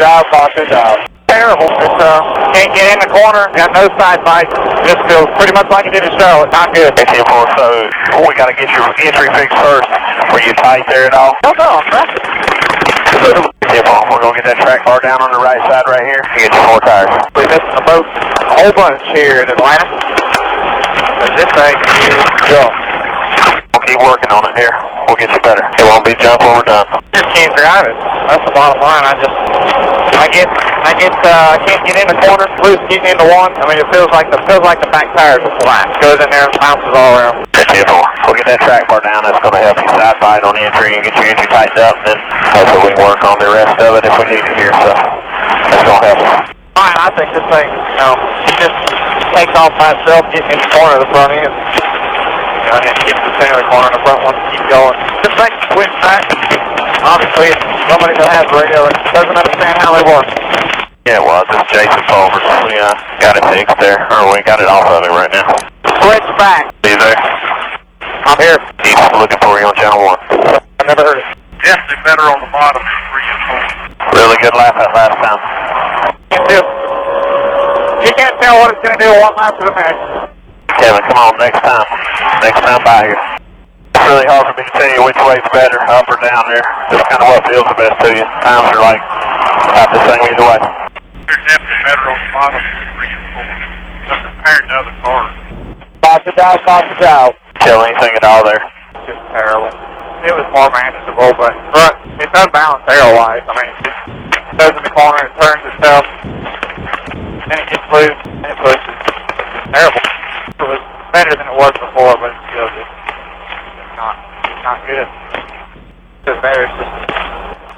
job, caution job. Terrible. It's, uh, can't get in the corner. Got no side bites. Just feels pretty much like it did in Charlotte. Not good. ATM 4, so we got to get your entry fixed first. Were you tight there at all? No, no, I'm 4, we're going to get that track bar down on the right side right here. You get your four tires. We missing the boat a whole bunch here in Atlanta. But this thing is junk. We'll keep working on it here. We'll get you better. It won't be jump when we're done. Just can't drive it. That's the bottom line. I just, I get, I get, uh, I can't get in the corner. Loose getting into one. I mean, it feels like the feels like the back tires are flat. Goes in there and bounces all around. ATM 4, we'll get that track bar down. That's going to help you side bite on the entry and get your entry tightened up. And then hopefully we can work on the rest of it if we need to here. So that's going to help us. Fine, I think this thing, you know, it just takes off by itself, getting in the corner of the front end. You know, and then get to the center of the corner the front one, keep going. This thing switch back. Obviously, it's somebody that has radio that doesn't understand how they work. Yeah, it was. It's Jason Fulvers. We uh, got it fixed there. Or we got it off of him right now. Switch back. Are you there? I'm here. He's looking for you on channel one. I never heard it. Definitely better on the bottom than three and four. Really good laugh that last time. Can't do. You can't tell what it's going to do one lap to the next. Kevin, come on, next time. Next time by here. It's really hard for me to tell you which way's better, up or down there. Just kind of what feels the best to you. Times are like about the same either way. They're definitely better on the bottom than three and four. But compared to other cars. Caution out, caution out. Tell anything at all there. just terrible. It was more manageable, but front, it's unbalanced aero-wise. I mean, it goes in the corner, it turns itself, then it gets loose, and it pushes. It's terrible. It was better than it was before, but it's still just it's not, it's not good. It's just better, it's just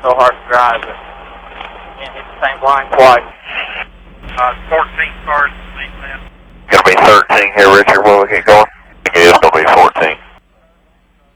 so hard to drive, but you can't hit the same line twice. Uh, 14 cars this weekend. Gonna be 13 here, Richard.